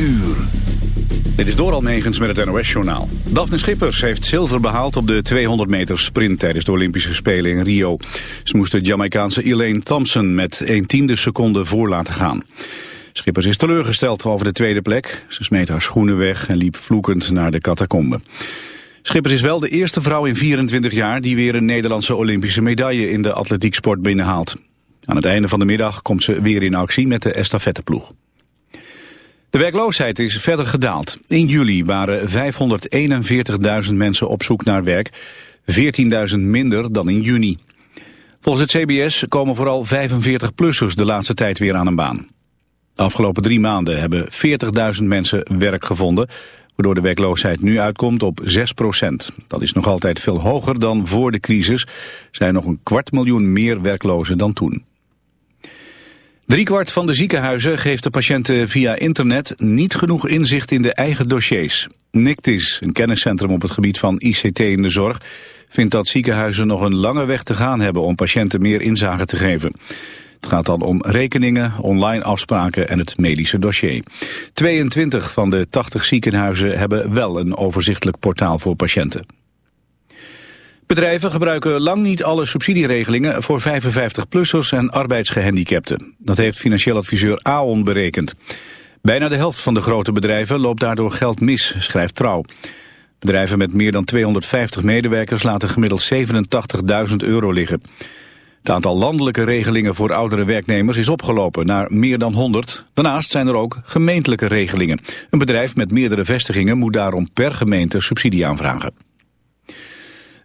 uur. Dit is door Almegens met het NOS-journaal. Daphne Schippers heeft zilver behaald op de 200 meter sprint tijdens de Olympische Spelen in Rio. Ze moest de Jamaicaanse Elaine Thompson met 1 tiende seconde voor laten gaan. Schippers is teleurgesteld over de tweede plek. Ze smeet haar schoenen weg en liep vloekend naar de catacombe. Schippers is wel de eerste vrouw in 24 jaar die weer een Nederlandse Olympische medaille in de atletieksport binnenhaalt. Aan het einde van de middag komt ze weer in actie met de estafetteploeg. De werkloosheid is verder gedaald. In juli waren 541.000 mensen op zoek naar werk, 14.000 minder dan in juni. Volgens het CBS komen vooral 45-plussers de laatste tijd weer aan een baan. De afgelopen drie maanden hebben 40.000 mensen werk gevonden, waardoor de werkloosheid nu uitkomt op 6% Dat is nog altijd veel hoger dan voor de crisis. Er zijn nog een kwart miljoen meer werklozen dan toen. Driekwart van de ziekenhuizen geeft de patiënten via internet niet genoeg inzicht in de eigen dossiers. NICTIS, een kenniscentrum op het gebied van ICT in de zorg, vindt dat ziekenhuizen nog een lange weg te gaan hebben om patiënten meer inzage te geven. Het gaat dan om rekeningen, online afspraken en het medische dossier. 22 van de 80 ziekenhuizen hebben wel een overzichtelijk portaal voor patiënten. Bedrijven gebruiken lang niet alle subsidieregelingen voor 55-plussers en arbeidsgehandicapten. Dat heeft financieel adviseur Aon berekend. Bijna de helft van de grote bedrijven loopt daardoor geld mis, schrijft Trouw. Bedrijven met meer dan 250 medewerkers laten gemiddeld 87.000 euro liggen. Het aantal landelijke regelingen voor oudere werknemers is opgelopen naar meer dan 100. Daarnaast zijn er ook gemeentelijke regelingen. Een bedrijf met meerdere vestigingen moet daarom per gemeente subsidie aanvragen.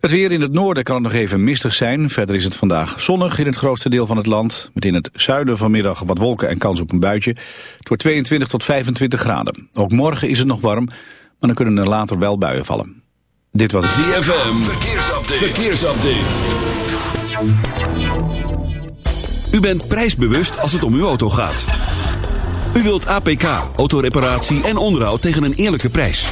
Het weer in het noorden kan het nog even mistig zijn. Verder is het vandaag zonnig in het grootste deel van het land. Met in het zuiden vanmiddag wat wolken en kans op een buitje. Het wordt 22 tot 25 graden. Ook morgen is het nog warm, maar dan kunnen er later wel buien vallen. Dit was ZFM. Verkeersupdate. Verkeersupdate. U bent prijsbewust als het om uw auto gaat. U wilt APK, autoreparatie en onderhoud tegen een eerlijke prijs.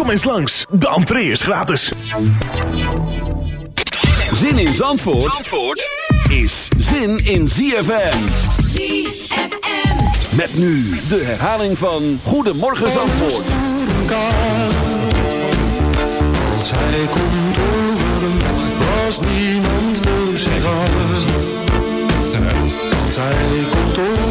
Kom eens langs, de entree is gratis. Zin in Zandvoort, Zandvoort is zin in ZFM. ZFM. Met nu de herhaling van Goedemorgen Zandvoort. Als hij komt overen, was niemand de sigaar. Als hij komt overen,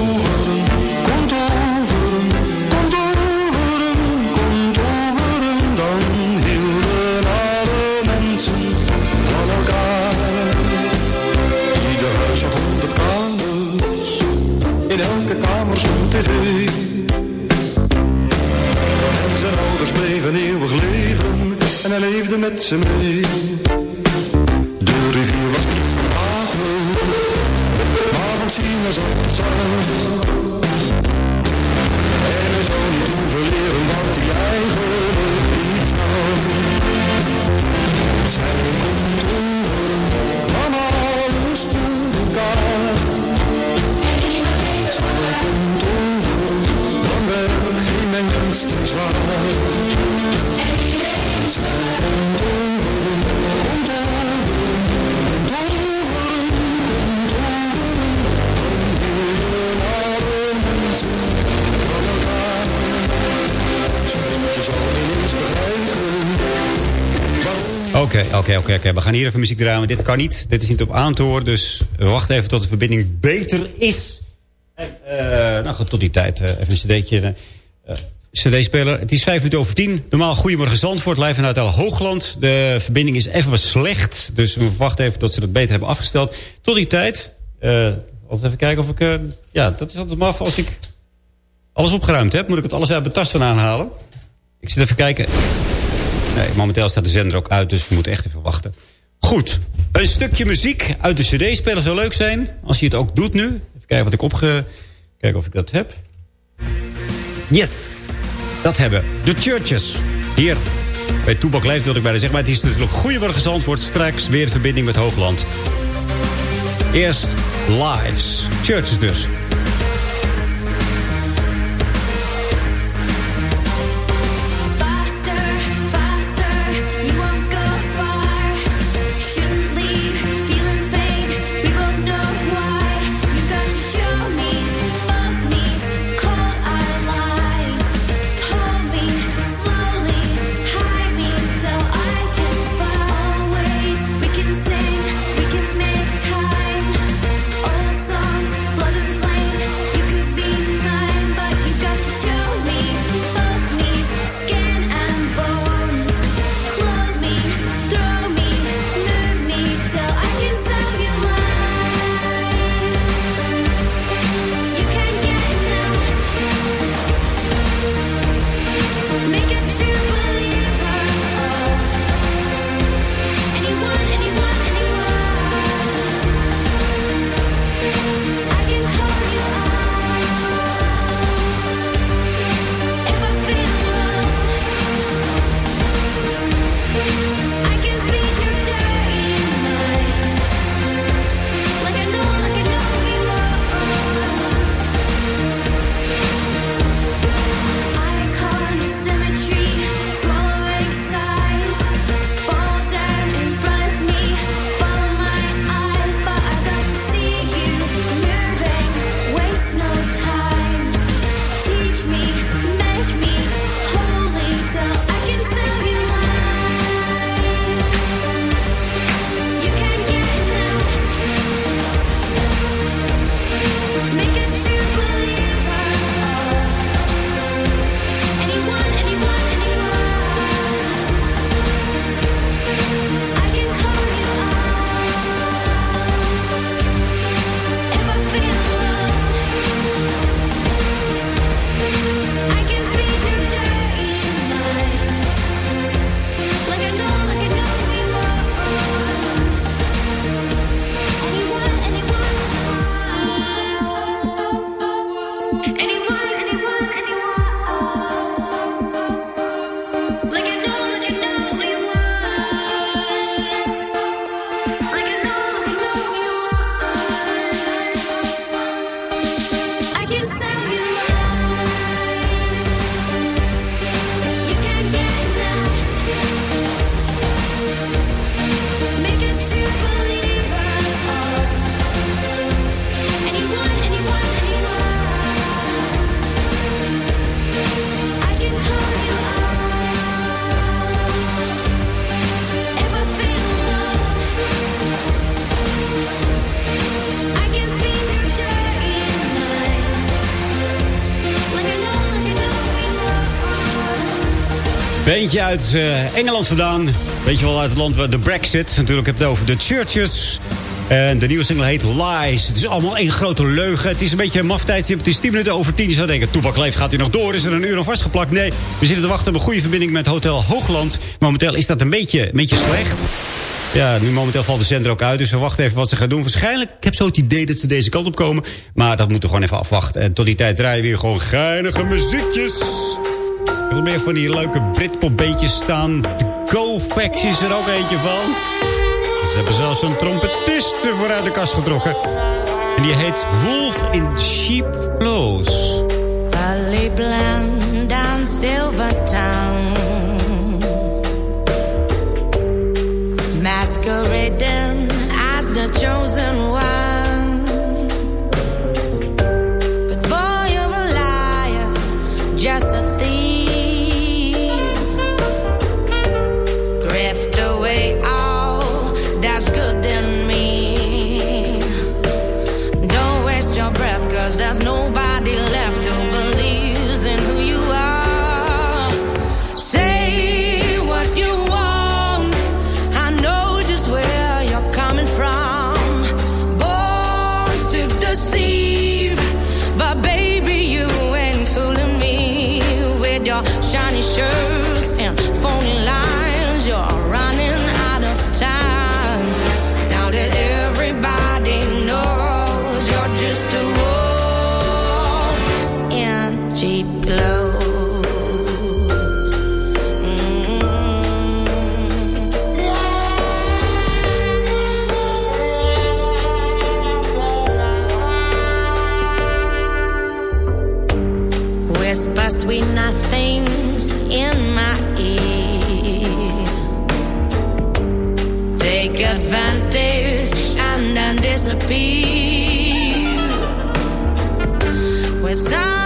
En zijn ouders bleven eeuwig leven en hij leefde met ze mee. Oké, oké, oké. We gaan hier even muziek draaien, dit kan niet. Dit is niet op aan te horen, dus we wachten even tot de verbinding beter is. En, eh, nou goed, tot die tijd eh, even een cd'tje. eh, CD-speler. Het is vijf minuten over tien. Normaal Goedemorgen Zandvoort, live vanuit El Hoogland. De verbinding is even wat slecht. Dus we wachten even tot ze dat beter hebben afgesteld. Tot die tijd. eh altijd even kijken of ik... ja, dat is altijd maf als ik alles opgeruimd heb. Moet ik het alles uit mijn tas van aanhalen. Ik zit even kijken. Momenteel staat de zender ook uit, dus we moeten echt even wachten. Goed, een stukje muziek uit de cd-speler zou leuk zijn. Als je het ook doet nu. Even kijken wat ik opge... Kijken of ik dat heb. Yes, dat hebben. The Churches. Hier, bij Toebak Leeft wilde ik bijna zeggen. Maar het is natuurlijk Goedemorgen Zandvoort. Straks weer de verbinding met Hoogland. Eerst Lives. Churches dus. Want. Beentje uit eh, Engeland vandaan. Weet je wel, uit het land waar de Brexit. Natuurlijk heb het over de Churches. En de nieuwe single heet Lies. Het is allemaal één grote leugen. Het is een beetje een maftijd. Het is 10 minuten over 10. Je zou denken, Toebak leeft, gaat hij nog door? Is er een uur nog vastgeplakt? Nee, we zitten te wachten op een goede verbinding met Hotel Hoogland. Momenteel is dat een beetje, een beetje slecht. Ja, nu momenteel valt de zender ook uit. Dus we wachten even wat ze gaan doen. Waarschijnlijk, ik heb zo het idee dat ze deze kant op komen. Maar dat moeten we gewoon even afwachten. En tot die tijd draaien we weer gewoon geinige muziekjes. Veel meer van die leuke Britpop-beetjes staan. De Go Facts is er ook eentje van. Ze hebben zelfs een trompetist ervoor uit de kast getrokken. En die heet Wolf in Sheep Clothes. Blind down Silver Town, masquerading as the chosen one. With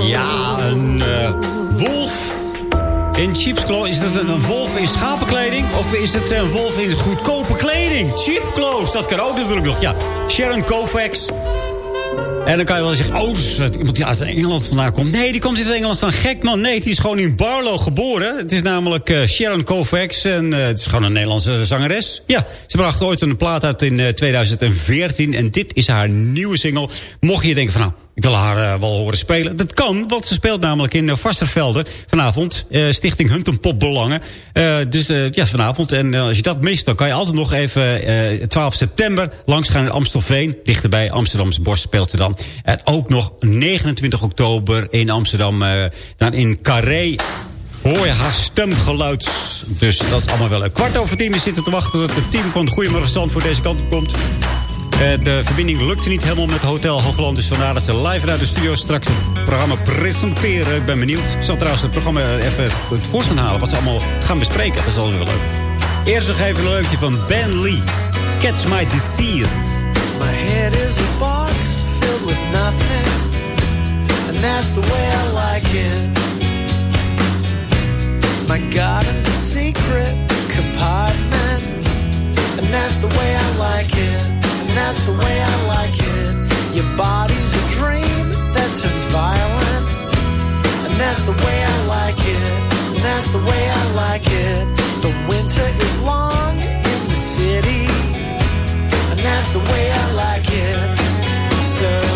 Ja, een eh, wolf in sheepsclaw. Is dat een, wolf in schapenkleding? Of is het een wolf in goedkope kleding? Cheap clothes, dat kan ook natuurlijk nog. Ja, Sharon Kovacs. En dan kan je wel zeggen, oh, iemand die uit Engeland vandaan komt. Nee, die komt uit Engeland van gek, man. Nee, die is gewoon in Barlow geboren. Het is namelijk eh, Sharon Kovacs. En eh, het is gewoon een Nederlandse zangeres. Ja, ze bracht ooit een plaat uit in eh, 2014. En dit is haar nieuwe single. Mocht je denken van, nou, ik wil haar eh, wel horen spelen. Dat kan, want ze speelt namelijk in uh, Vastervelde vanavond. eh, Stichting Hunten Pop Belangen. Eh, dus eh, ja, vanavond. En eh, als je dat mist, dan kan je altijd nog even eh 12 september langs gaan in Amstelveen. Dichterbij Amsterdamse Bos speelt ze dan. En ook nog 29 oktober in Amsterdam. eh, dan in Carré hoor je haar stemgeluid. Dus dat is allemaal wel een kwart over tien. We zitten te wachten tot het team van Goedemorgen Zand voor deze kant op komt. Eh, de verbinding lukte niet helemaal met Hotel Hoogland. Dus vandaar dat ze live uit de studio straks het programma presenteren. Ik ben benieuwd. Ik zal trouwens het programma even voorstaan halen. Wat ze allemaal gaan bespreken. Dat is altijd wel leuk. Eerst nog even een leukje van Ben Lee. Catch My Disease. My head is a box filled with nothing, and that's the way I like it. My garden's a secret compartment, and that's the way I like it. That's the way I like it. Your body's a dream that turns violent, and that's the way I like it. And that's the way I like it. The winter is long in the city. And that's the way I like it. So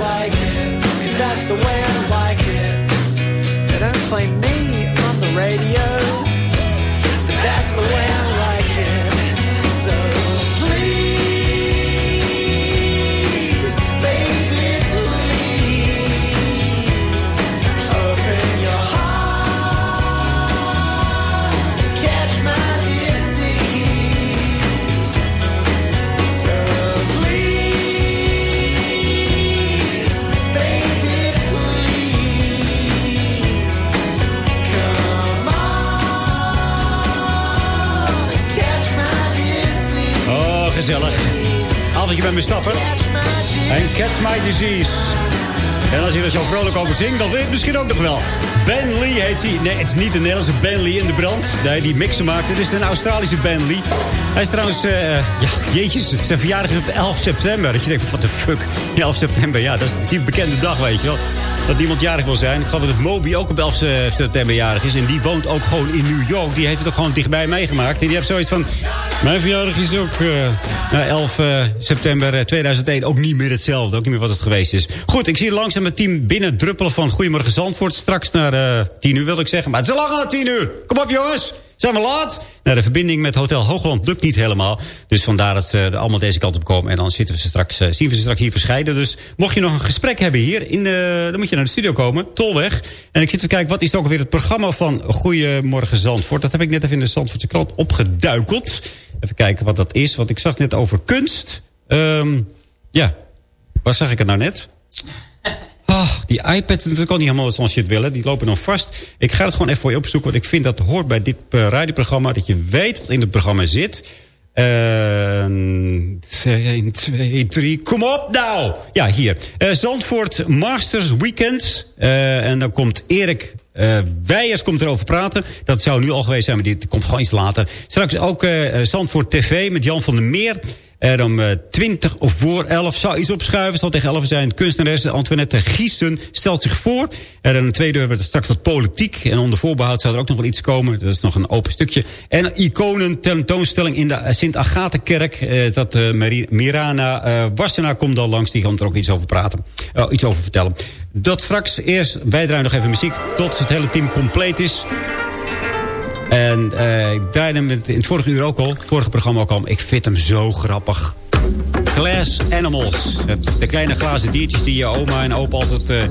Like it. Cause that's the way I like it. They don't play me on the radio. But that's the way I gezellig. Avondje met me stappen. En Catch My Disease. En als je er zo vrolijk over zingt, dan weet je het misschien ook nog wel. Ben Lee heet hij. Nee, het is niet de Nederlandse Ben Lee in de brand. Nee, die mixen maakt. Het is een Australische Ben Lee. Hij is trouwens, eh, ja, jeetjes, zijn verjaardag is op 11 september. Dat je denkt, wat de fuck, 11 september, ja, dat is die bekende dag, weet je wel. Dat niemand jarig wil zijn. Ik geloof dat Moby ook op 11 september jarig is. En die woont ook gewoon in New York. Die heeft het ook gewoon dichtbij meegemaakt. En die heeft zoiets van... Mijn verjaardag is ook eh, nou, 11 eh, september eh, 2001 ook niet meer hetzelfde. Ook niet meer wat het geweest is. Goed, ik zie langzaam het team binnen druppelen van Goedemorgen Zandvoort. Straks naar eh 10 uur wil ik zeggen. Maar het is al dan 10 uur. Kom op jongens. Zijn we laat? Nou, de verbinding met Hotel Hoogland lukt niet helemaal. Dus vandaar dat ze allemaal deze kant op komen. En dan zitten we straks, eh, zien we ze straks hier verschijnen. Dus mocht je nog een gesprek hebben hier, in de, dan moet je naar de studio komen. Tolweg. En ik zit te kijken, wat is ook weer het programma van Goedemorgen Zandvoort? Dat heb ik net even in de Zandvoortse krant opgeduikeld. Even kijken wat dat is. Want ik zag net over kunst. Ehm, ja, waar zag ik het nou net? Ah, die iPad natuurlijk ook niet helemaal zoals je willen. Die lopen dan vast. Ik ga het gewoon even voor je opzoeken. Want ik vind dat hoort bij dit eh, radioprogramma. Dat je weet wat in het programma zit. 1, 2, 3. Kom op nou! Ja, hier. Eh, Zandvoort Masters Weekend. Eh, en dan komt Erik eh Weijers komt erover praten. Dat zou nu al geweest zijn, maar die komt gewoon iets later. Straks ook eh, Zandvoort TV met Jan van der Meer. En om eh, 20 of voor 11 zou iets opschuiven. Zal tegen 11 zijn. Kunstenares Antoinette Giesen stelt zich voor. En een tweede wordt straks wat politiek. En onder voorbehoud zou er ook nog wel iets komen. Dat is nog een open stukje. En iconen tentoonstelling in de eh, Sint-Agatha-kerk. Eh, dat eh, Mirana eh Wassenaar komt al langs. Die komt er ook iets over praten. Oh, iets over vertellen. Dat straks. Eerst, wij draaien nog even muziek. Tot het hele team compleet is. En eh, ik draaide hem in het vorige uur ook al. Het vorige programma ook al. Ik vind hem zo grappig. Glass Animals. De kleine glazen diertjes die je oma en opa altijd eh,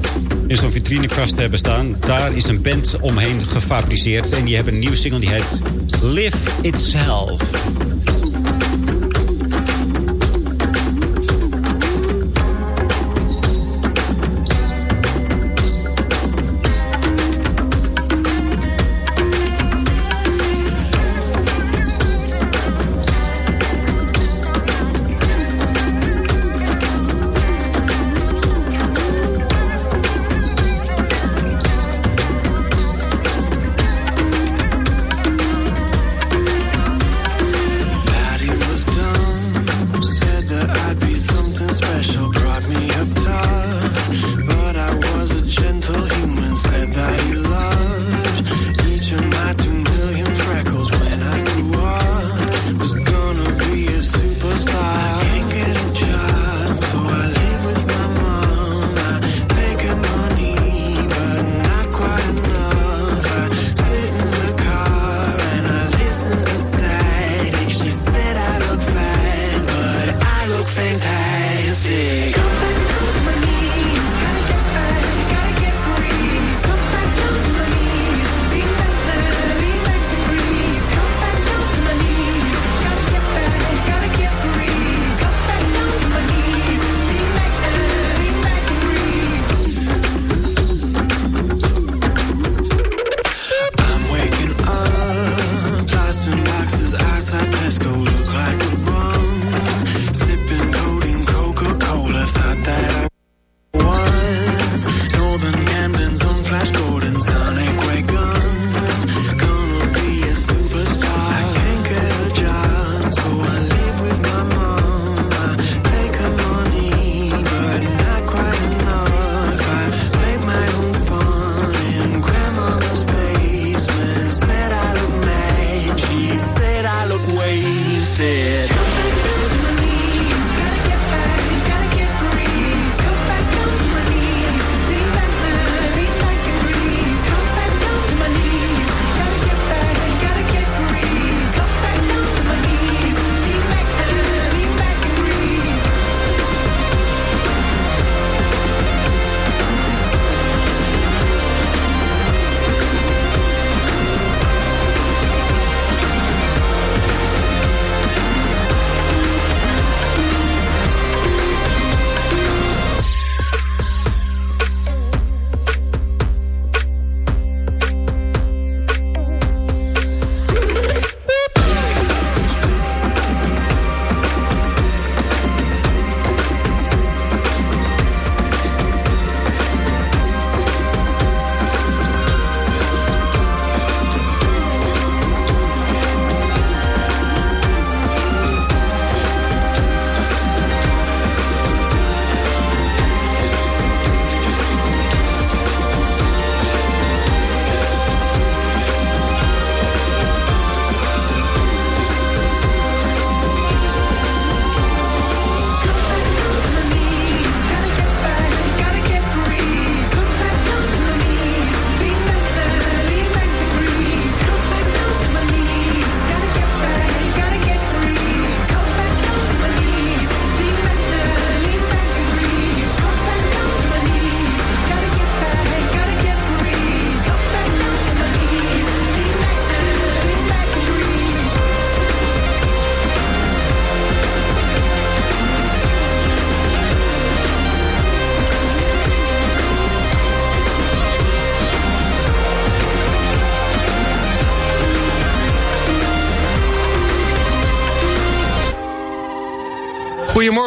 in zo'n vitrinekast hebben staan. Daar is een band omheen gefabriceerd. En die hebben een nieuwe single die heet Live Itself.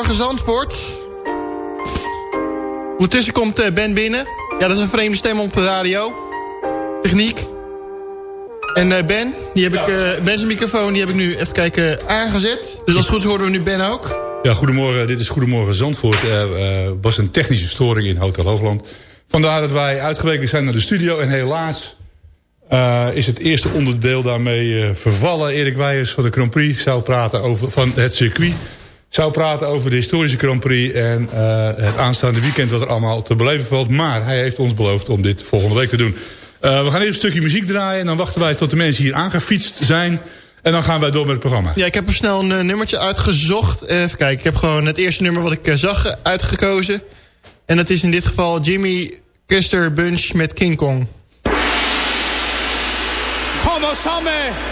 Goedemorgen Zandvoort. Ondertussen komt eh, Ben binnen. Ja, dat is een vreemde stem op de radio. Techniek. En eh, Ben, die heb ik, eh Ben zijn microfoon die heb ik nu even kijken aangezet. Dus als het goed is horen we nu Ben ook. Ja, goedemorgen. Dit is Goedemorgen Zandvoort. Er was een technische storing in Hotel Hoogland. Vandaar dat wij uitgeweken zijn naar de studio. En helaas is het eerste onderdeel daarmee vervallen. Erik Weijers van de Grand Prix zou praten over, van het circuit. Zou praten over de historische Grand Prix en eh, het aanstaande weekend wat er allemaal te beleven valt. Maar hij heeft ons beloofd om dit volgende week te doen. Eh, we gaan even een stukje muziek draaien en dan wachten wij tot de mensen hier aangefietst zijn. En dan gaan wij door met het programma. Ja, ik heb er snel een eh, nummertje uitgezocht. Even kijken, ik heb gewoon het eerste nummer wat ik zag uitgekozen. En dat is in dit geval Jimmy Custer Bunch met King Kong. Come on, Sammy!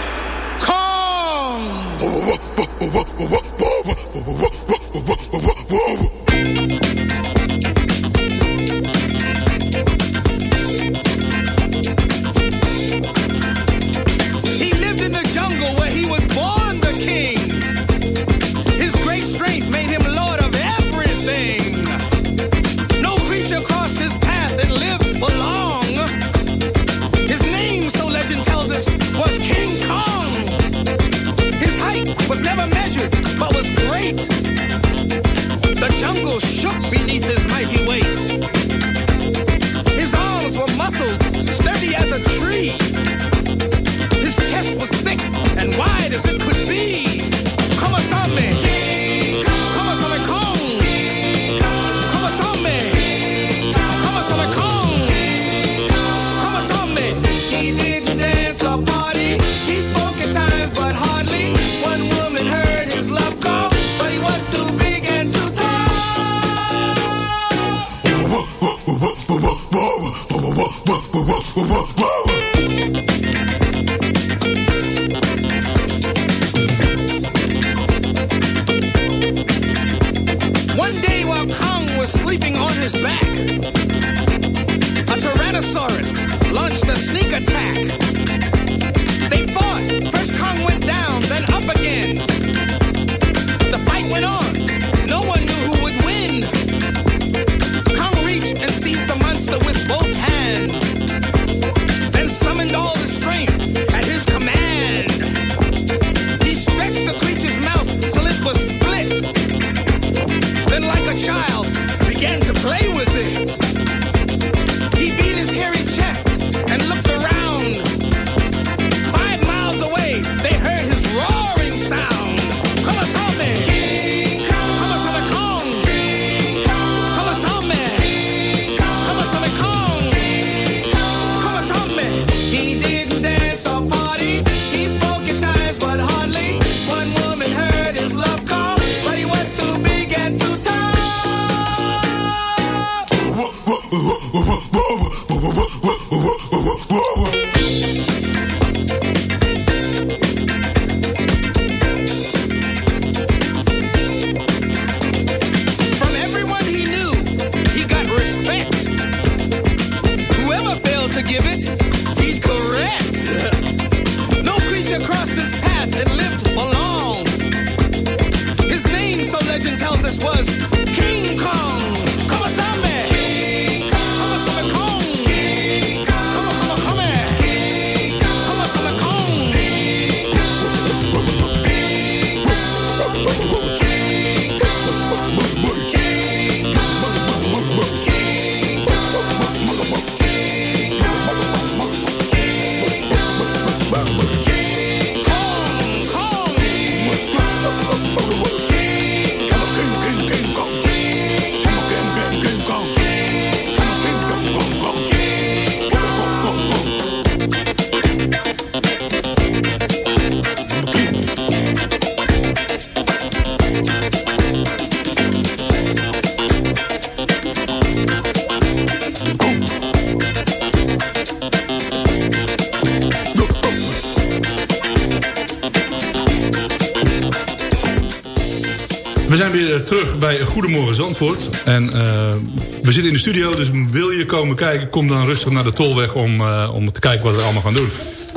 Terug bij Goedemorgen Zandvoort. En eh, we zitten in de studio, dus wil je komen kijken... kom dan rustig naar de Tolweg om, eh, om te kijken wat we allemaal gaan doen.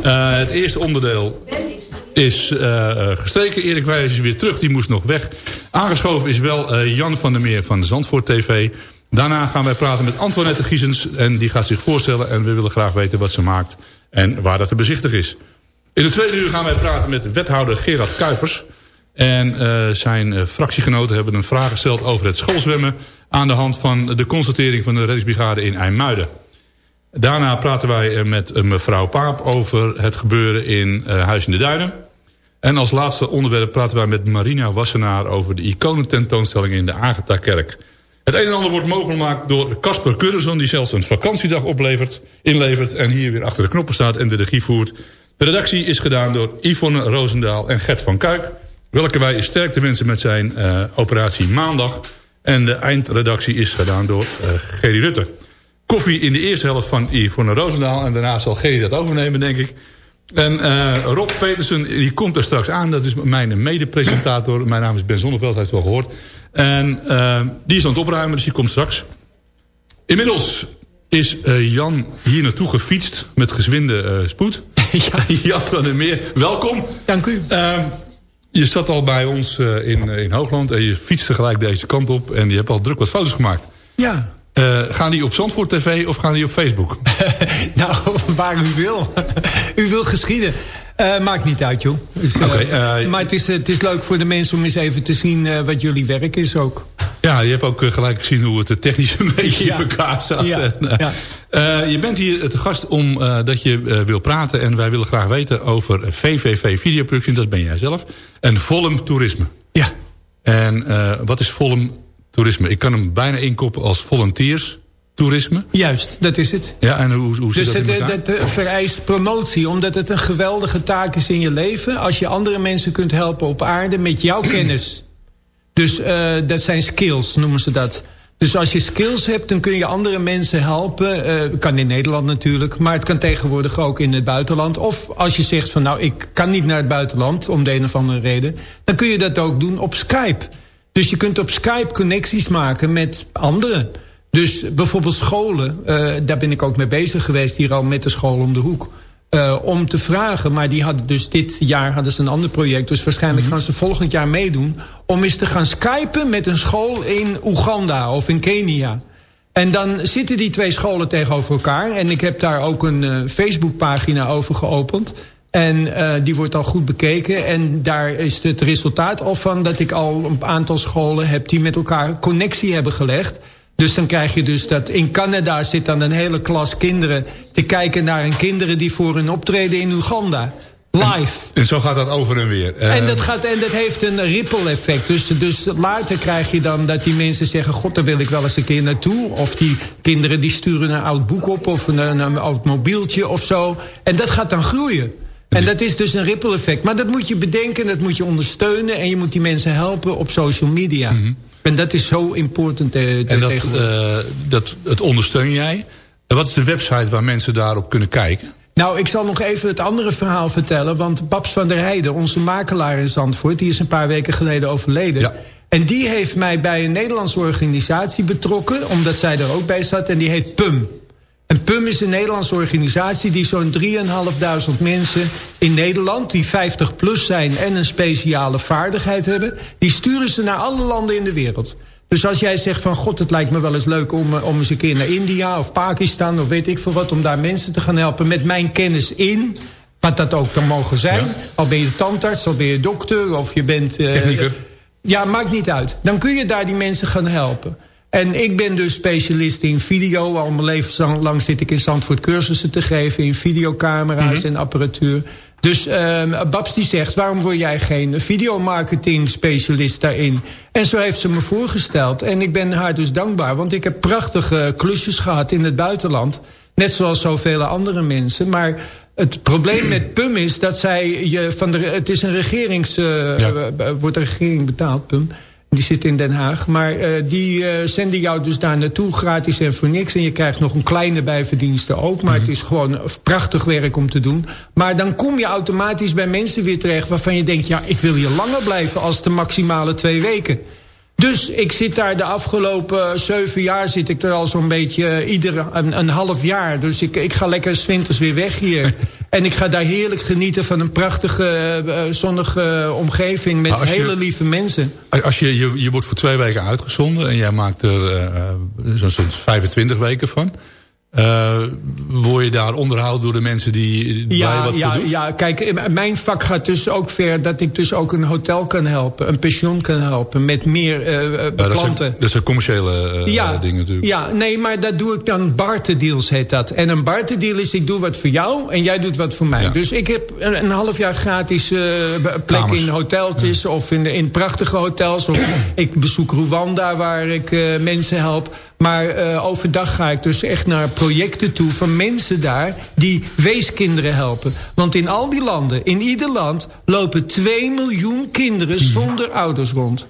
Eh, het eerste onderdeel is gestreken. Erik Wijs is weer terug, die moest nog weg. Aangeschoven is wel Jan van der Meer van Zandvoort TV. Daarna gaan wij praten met Antoinette Giesens. En die gaat zich voorstellen en we willen graag weten wat ze maakt... en waar dat te bezichtig is. In de tweede uur gaan wij praten met wethouder Gerard Kuipers... En eh, zijn eh, fractiegenoten hebben een vraag gesteld over het schoolzwemmen... aan de hand van de constatering van de reddingsbrigade in IJmuiden. Daarna praten wij eh, met mevrouw Paap over het gebeuren in Huis in de Duinen. En als laatste onderwerp praten wij met Marina Wassenaar... over de iconententoonstelling in de Agatha-kerk. Het een en ander wordt mogelijk gemaakt door Casper Currison... die zelfs een vakantiedag oplevert, inlevert... en hier weer achter de knoppen staat en de regie voert. De redactie is gedaan door Yvonne Roosendaal en Gert van Kuik... welke wij sterkte wensen met zijn eh, operatie Maandag... en de eindredactie is gedaan door eh Gerry Rutte. Koffie in de eerste helft van Yvonne Roosendaal... en daarna zal Gerry dat overnemen, denk ik... En eh, Rob Petersen, die komt er straks aan. Dat is mijn mede-presentator. Mijn naam is Ben Zonneveld, hij heeft het wel gehoord. En uh, die is aan het opruimen, dus die komt straks. Inmiddels is uh, Jan hier naartoe gefietst met gezwinde uh, spoed. Ja. Jan van der Meer, welkom. Dank u. Je zat al bij ons uh, in, in Hoogland en je fietste gelijk deze kant op. En je hebt al druk wat foto's gemaakt. Ja. Uh, gaan die op Zandvoort TV of gaan die op Facebook? nou, waar u wil. u wil geschieden. Uh, maakt niet uit, joh. Dus, uh, okay, maar het is, het is leuk voor de mensen om eens even te zien wat jullie werk is ook. Ja, je hebt ook gelijk gezien hoe het technisch een beetje ja. in elkaar zat. Ja. En, ja. Uh, je bent hier te gast omdat uh, je wil praten... en wij willen graag weten over VVV Videoproductie, dat ben jij zelf... en Volum Toerisme. Ja. En wat is Volum Toerisme? Ik kan hem bijna inkoppen als volunteers toerisme. Juist, dat is het. Ja, en hoe, hoe dus zit dat het, het, het vereist promotie, omdat het een geweldige taak is in je leven... als je andere mensen kunt helpen op aarde met jouw kennis. Dus uh, dat zijn skills, noemen ze dat. Dus als je skills hebt, dan kun je andere mensen helpen. Uh, kan in Nederland natuurlijk, maar het kan tegenwoordig ook in het buitenland. Of als je zegt van nou, ik kan niet naar het buitenland... om de een of andere reden, dan kun je dat ook doen op Skype. Dus je kunt op Skype connecties maken met anderen... Dus bijvoorbeeld scholen, uh, daar ben ik ook mee bezig geweest... hier al met de school om de hoek. Uh, om te vragen, maar die hadden dus dit jaar hadden ze een ander project... dus waarschijnlijk mm -hmm. gaan ze volgend jaar meedoen... om eens te gaan skypen met een school in Oeganda of in Kenia. En dan zitten die twee scholen tegenover elkaar... en ik heb daar ook een uh, Facebookpagina over geopend... En uh, die wordt al goed bekeken. En daar is het resultaat al van dat ik al een aantal scholen heb... die met elkaar connectie hebben gelegd... Dus dan krijg je dus dat in Canada zit dan een hele klas kinderen... te kijken naar een kinderen die voor hun optreden in Oeganda. Live. En, en zo gaat dat over en weer. En, dat gaat, en dat heeft een ripple effect. Dus, dus later krijg je dan dat die mensen zeggen... god, daar wil ik wel eens een keer naartoe. Of die kinderen die sturen een oud boek op... of een, een oud mobieltje of zo. En dat gaat dan groeien. En dat is dus een ripple effect. Maar dat moet je bedenken, dat moet je ondersteunen... en je moet die mensen helpen op social media. Mm -hmm. En dat is zo important. Te en dat, uh, dat, dat ondersteun jij. En wat is de website waar mensen daarop kunnen kijken? Nou, ik zal nog even het andere verhaal vertellen. Want Babs van der Heijden, onze makelaar in Zandvoort... die is een paar weken geleden overleden. Ja. En die heeft mij bij een Nederlandse organisatie betrokken... omdat zij er ook bij zat, en die heet PUM. En PUM is een Nederlandse organisatie die zo'n 3.500 mensen in Nederland... die 50 plus zijn en een speciale vaardigheid hebben... die sturen ze naar alle landen in de wereld. Dus als jij zegt van god, het lijkt me wel eens leuk om, om eens een keer naar India of Pakistan... of weet ik veel wat, om daar mensen te gaan helpen met mijn kennis in... wat dat ook dan mogen zijn. Ja. Al ben je tandarts, al ben je dokter of je bent... Uh, Technieker. Ja, maakt niet uit. Dan kun je daar die mensen gaan helpen. En ik ben dus specialist in video. Al mijn leven lang zit ik in Zandvoort cursussen te geven... in videocamera's mm -hmm. en apparatuur. Dus uh, Babs die zegt, waarom word jij geen videomarketing specialist daarin? En zo heeft ze me voorgesteld. En ik ben haar dus dankbaar, want ik heb prachtige klusjes gehad in het buitenland. Net zoals zoveel andere mensen. Maar het probleem met PUM is dat zij je van de... Het is een regerings... Uh, ja. wordt de regering betaald, PUM... Die zit in Den Haag. Maar uh, die uh, zenden jou dus daar naartoe gratis en voor niks. En je krijgt nog een kleine bijverdienste ook. Maar het is gewoon prachtig werk om te doen. Maar dan kom je automatisch bij mensen weer terecht... waarvan je denkt, ja, ik wil hier langer blijven als de maximale twee weken. Dus ik zit daar de afgelopen zeven jaar... zit ik er al zo'n beetje eh, ieder een, een half jaar. Dus ik, ik ga lekker 's winters weer weg hier. en ik ga daar heerlijk genieten van een prachtige, eh, zonnige omgeving... met je- hele lieve mensen. Als je, je, je wordt voor twee weken uitgezonden en jij maakt er eh, eh, zo'n 25 weken van. Eh, word je daar onderhouden door de mensen die waar je Ja, wat ja, voor doen? ja, kijk, mijn vak gaat dus ook ver... dat ik dus ook een hotel kan helpen, een pension kan helpen... met meer eh, Ja, dat, klanten. zijn, dat zijn commerciële ja, dingen natuurlijk. Ja, nee, maar dat doe ik dan barterdeals heet dat. En een barterdeal is, ik doe wat voor jou en jij doet wat voor mij. Ja. Dus ik heb een, een half jaar gratis plek Kamers. in hoteltjes... of in, in prachtige hotels. Of ik bezoek Rwanda waar ik mensen help. Maar eh, overdag ga ik dus echt naar projecten toe van mensen daar... die weeskinderen helpen. Want in al die landen, in ieder land... lopen 2 miljoen kinderen zonder ouders rond.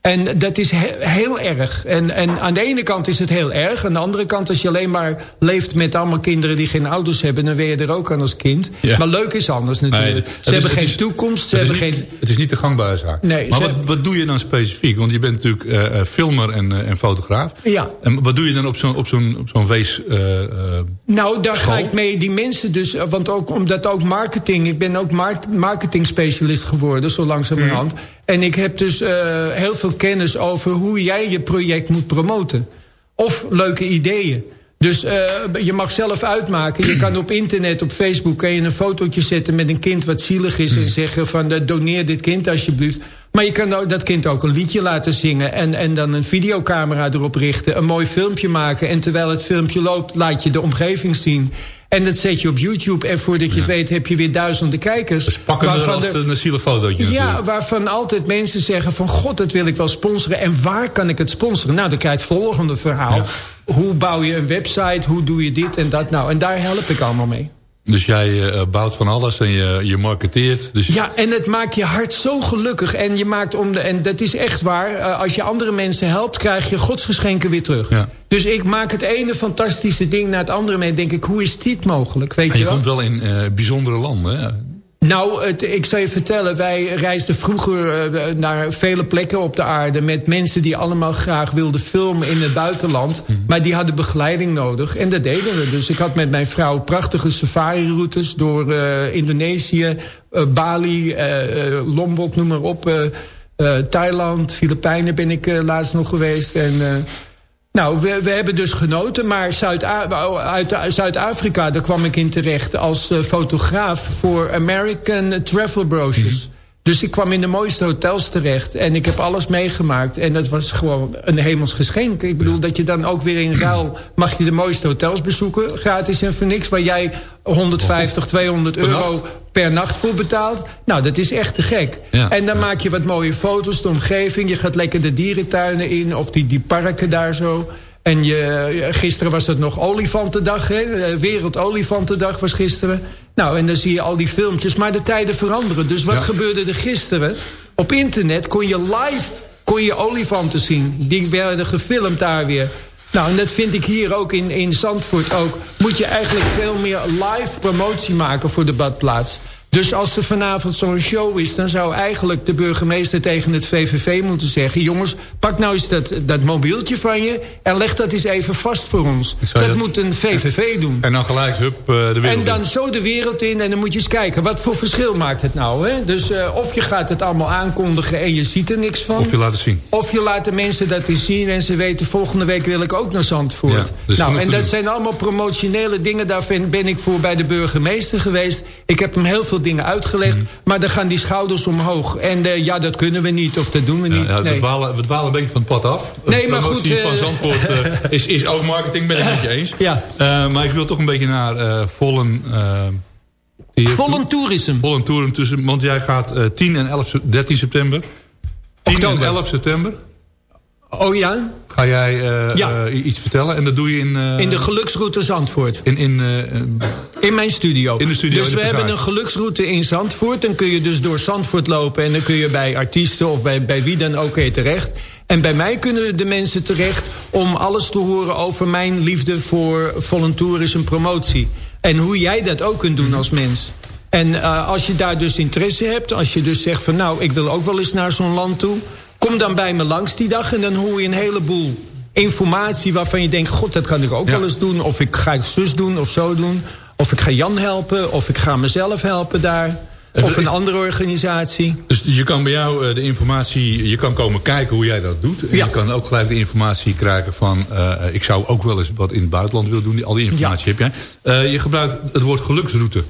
En dat is he- heel erg. En, en aan de ene kant is het heel erg. Aan de andere kant, als je alleen maar leeft met allemaal kinderen... die geen ouders hebben, dan ben je er ook aan als kind. Ja. Maar leuk is anders natuurlijk. Nee, ze is- hebben geen is- toekomst, ze het hebben is geen... niet, Het is niet de gangbare zaak. Nee, maar wat, wat doe je dan specifiek? Want je bent natuurlijk eh, filmer en, eh, en fotograaf. Ja. En wat doe je dan op zo'n op zo'n zo'n wees... Nou, daar School? ga ik mee. Die mensen dus, want ook omdat ook marketing... ik ben ook mar marketing specialist geworden, zo langzamerhand. En ik heb dus eh, heel veel kennis over hoe jij je project moet promoten. Of leuke ideeën. Dus eh, je mag zelf uitmaken. Je kan op internet, op Facebook... kan je een fotootje zetten met een kind wat zielig is... en zeggen van eh, doneer dit kind alsjeblieft. Maar je kan ook, dat kind ook een liedje laten zingen... En, en dan een videocamera erop richten. Een mooi filmpje maken. En terwijl het filmpje loopt, laat je de omgeving zien. En dat zet je op YouTube. En voordat je het weet heb je weer duizenden kijkers. dus pakken we als er- een zielig fotootje ja, natuurlijk. waarvan altijd mensen zeggen van... god, dat wil ik wel sponsoren. En waar kan ik het sponsoren? Nou, dan krijg je het volgende verhaal. Hoe bouw je een website? Hoe doe je dit en dat? Nou, en daar help ik allemaal mee. Dus jij eh, bouwt van alles en je, je marketeert. Dus Ja, en het maakt je hart zo gelukkig. En je maakt om de. En dat is echt waar. eh, als je andere mensen helpt, krijg je godsgeschenken weer terug. Ja. Dus ik maak het ene fantastische ding na het andere mee. Denk ik, hoe is dit mogelijk? Weet en je je wel? komt wel in eh, bijzondere landen. Hè? Nou, het, ik zal je vertellen, wij reisden vroeger eh, naar vele plekken op de aarde... met mensen die allemaal graag wilden filmen in het buitenland. Maar die hadden begeleiding nodig en dat deden we. Dus ik had met mijn vrouw prachtige safari-routes... door eh, Indonesië, eh, Bali, Lombok, noem maar op... Thailand, Filipijnen ben ik laatst nog geweest... En, nou, we, we hebben dus genoten, maar Zuid-A- uit Zuid-Afrika... daar kwam ik in terecht als eh, fotograaf voor American Travel Brochures. Dus ik kwam in de mooiste hotels terecht en ik heb alles meegemaakt. En dat was gewoon een hemels geschenk. Ik bedoel dat je dan ook weer in ruil... mag je de mooiste hotels bezoeken, gratis en voor niks... waar jij 150, 200 Per euro per nacht voor betaalt. Nou, dat is echt te gek. Ja. En dan maak je wat mooie foto's, de omgeving. Je gaat lekker de dierentuinen in of die, die parken daar zo. En je, gisteren was het nog olifantendag, hè? Eh, Wereldolifantendag was gisteren. Nou, en dan zie je al die filmpjes. Maar de tijden veranderen. Dus wat Ja. gebeurde er gisteren? Op internet kon je live kon je olifanten zien. Die werden gefilmd daar weer. Nou, en dat vind ik hier ook in, in Zandvoort ook. Moet je eigenlijk veel meer live promotie maken voor de badplaats. Dus als er vanavond zo'n show is... dan zou eigenlijk de burgemeester tegen het VVV moeten zeggen... jongens, pak nou eens dat, dat mobieltje van je... en leg dat eens even vast voor ons. Dat, dat- moet een VVV doen. En dan gelijk, hup, eh, de wereld En dan in. zo de wereld in en dan moet je eens kijken... wat voor verschil maakt het nou, hè? Dus eh, of je gaat het allemaal aankondigen en je ziet er niks van... Of je laat het zien. Of je laat de mensen dat eens zien en ze weten... volgende week wil ik ook naar Zandvoort. Ja, dus nou, en dat doen. zijn allemaal promotionele dingen. Daar ben ik voor bij de burgemeester geweest. Ik heb hem heel veel dingen uitgelegd. Mhm. Maar dan gaan die schouders omhoog. En eh, ja, dat kunnen we niet of dat doen we niet. Ja, ja, nee. we, dwalen, we dwalen een beetje van het pad af. Nee, De maar goed, van eh, Zandvoort eh, is, is ook marketing, ben ik met je eens. Ja. Maar ik wil toch een beetje naar Vollen... Vollen toerisme. Vollen tussen, want jij gaat eh 10 en 11, se- 13 september. 10 Oktober. en 11 september Oh ja? ga jij eh, Ja. eh, iets vertellen. En dat doe je in... eh, In de geluksroute Zandvoort. in, in, In mijn studio. In de studio, Dus we hebben een geluksroute in Zandvoort. Dan kun je dus door Zandvoort lopen. En dan kun je bij artiesten of bij, bij wie dan ook terecht. En bij mij kunnen de mensen terecht om alles te horen over mijn liefde voor volunteerisme promotie. En hoe jij dat ook kunt doen als mens. En als je daar dus interesse hebt, als je dus zegt van nou, ik wil ook wel eens naar zo'n land toe. Kom dan bij me langs die dag en dan hoor je een heleboel informatie... waarvan je denkt, god, dat kan ik ook Ja. wel eens doen. Of ik ga zus doen of zo doen. Of ik ga Jan helpen. Of ik ga mezelf helpen daar. Of een andere organisatie. Dus je kan bij jou eh, de informatie, je kan komen kijken hoe jij dat doet. En Ja. je kan ook gelijk de informatie krijgen van, eh, ik zou ook wel eens wat in het buitenland willen doen. Die- Al die informatie heb jij. Eh, je gebruikt het woord geluksroute.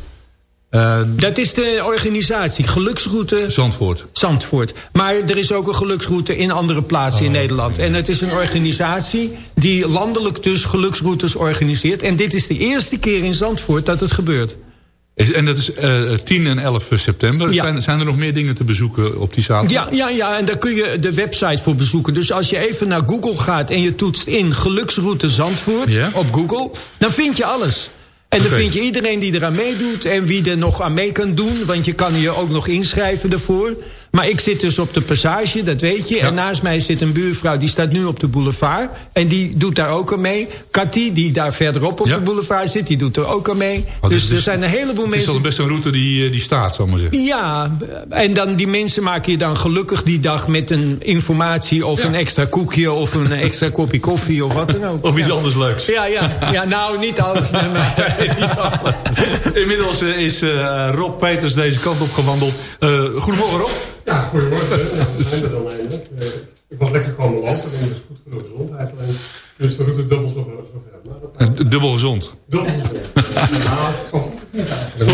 Eh, Dat is de organisatie. Geluksroute Zandvoort. Zandvoort. Maar er is ook een geluksroute in andere plaatsen Oh, in Nederland. En het is een organisatie die landelijk dus geluksroutes organiseert. En dit is de eerste keer in Zandvoort dat het gebeurt. En dat is eh 10 en 11 september. Ja. Zijn, zijn er nog meer dingen te bezoeken op die zaterdag? Ja, ja, ja, en daar kun je de website voor bezoeken. Dus als je even naar Google gaat en je toetst in geluksroute Zandvoort Ja. op Google, dan vind je alles. En dan vind je iedereen die eraan meedoet en wie er nog aan mee kan doen. Want je kan je ook nog inschrijven ervoor. Maar ik zit dus op de passage, dat weet je. En naast mij zit een buurvrouw, die staat nu op de boulevard. En die doet daar ook aan mee. Cathy, die daar verderop op Ja. de boulevard zit, die doet er ook aan mee. Oh, dus, er zijn een heleboel Het is mensen... al best een route die, eh, die staat, zal ik maar zeggen. Ja, en dan die mensen maken je dan gelukkig die dag met een informatie... of Ja. een extra koekje of een extra kopje koffie of wat dan ook. Of iets anders leuks. Ja, ja, ja, nou, niet alles. nee, maar- niet alles. Inmiddels eh, is eh, Rob Peters deze kant op gewandeld. Goedemorgen Rob. Ja, goedemorgen. Ja, we zijn er dan eindelijk. Eh, Ik mag lekker komen lopen en dat is goed voor de gezondheid. Alleen, dus de route dubbel zo ver. Eh, Dubbel gezond. dubbel gezond.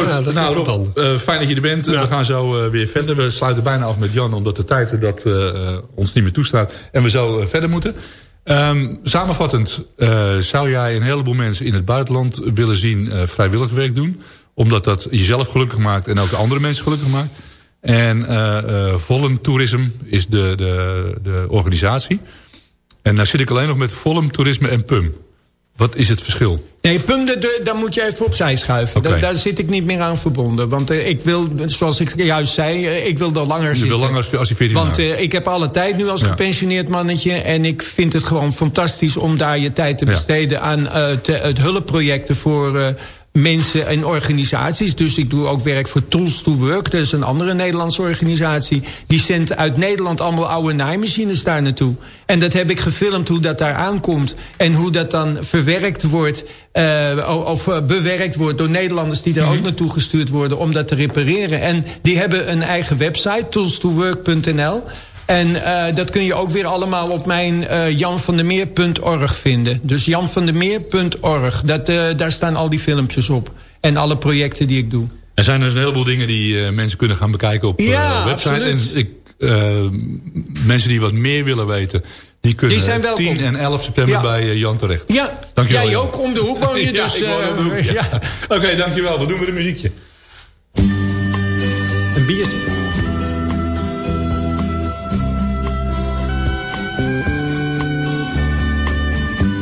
Nou, dat nou Rob, eh, fijn dat je er bent. We gaan zo weer verder. We sluiten bijna af met Jan, omdat de tijd dat eh, ons niet meer toestaat. En we zo verder moeten. Ehm, samenvattend, eh, zou jij een heleboel mensen in het buitenland willen zien eh, vrijwillig werk doen? Omdat dat jezelf gelukkig maakt en ook de andere mensen gelukkig maakt. En eh eh Volum Tourism is de, de, de organisatie. En daar zit ik alleen nog met Volum Toerisme en PUM. Wat is het verschil? Nee, Pum, daar moet je even opzij schuiven. Daar, daar zit ik niet meer aan verbonden. Want eh, ik wil, zoals ik juist zei, ik wil er langer Je zitten. wil langer als je 14 Want ik heb alle tijd nu als Ja. gepensioneerd mannetje. En ik vind het gewoon fantastisch om daar je tijd te Ja. besteden... aan te, het hulpprojecten voor mensen en organisaties. Dus ik doe ook werk voor Tools to Work. Dat is een andere Nederlandse organisatie. Die zendt uit Nederland allemaal oude naaimachines daar naartoe. En dat heb ik gefilmd hoe dat daar aankomt. En hoe dat dan verwerkt wordt... eh, of eh, bewerkt wordt door Nederlanders die daar ook naartoe gestuurd worden... om dat te repareren. En die hebben een eigen website, toolstowork.nl... En eh, dat kun je ook weer allemaal op mijn eh janvandermeer.org vinden. Dus janvandermeer.org. Dat, eh, daar staan al die filmpjes op. En alle projecten die ik doe. Er zijn dus een heleboel dingen die mensen kunnen gaan bekijken op eh, Ja, de website. absoluut. En ik, mensen die wat meer willen weten... die kunnen Die zijn welkom. 10 en 11 september Ja. bij Jan terecht. Ja, Dankjewel, jij Jan. ook om de hoek woon je. ja, dus, ik woon om de hoek, ja. Oké, dankjewel. Wat doen we de muziekje? Een biertje.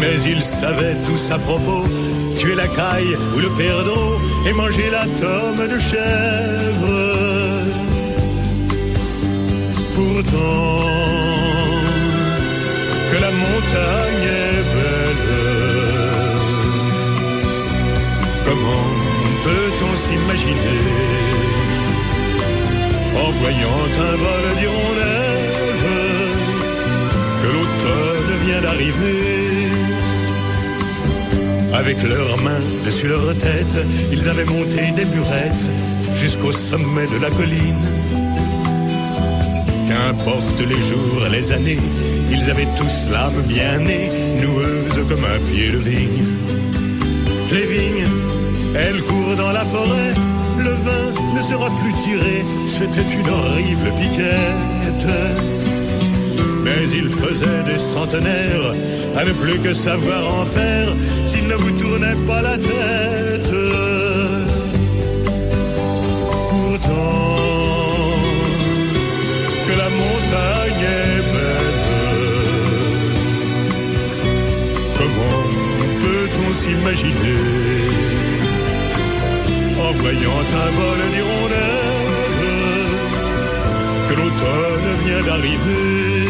Mais ils savaient tous à propos. Tuer la caille ou le perdreau et manger la tome de chèvre. Pourtant, que la montagne est belle, comment peut-on s'imaginer? En voyant un vol d'hirondelles que l'automne vient d'arriver avec leurs mains dessus leur tête, ils avaient monté des burettes jusqu'au sommet de la colline. Qu'importe les jours, les années, ils avaient tous l'âme bien née, noueuse comme un pied de vigne. Les vignes, elles courent dans la forêt, le vin ne sera plus tiré, c'était une horrible piquette. Mais il faisait des centenaires à ne plus que savoir en faire s'il ne vous tournait pas la tête. Pourtant, que la montagne est belle, comment peut-on s'imaginer En voyant un vol d'hirondelles Que l'automne vient d'arriver?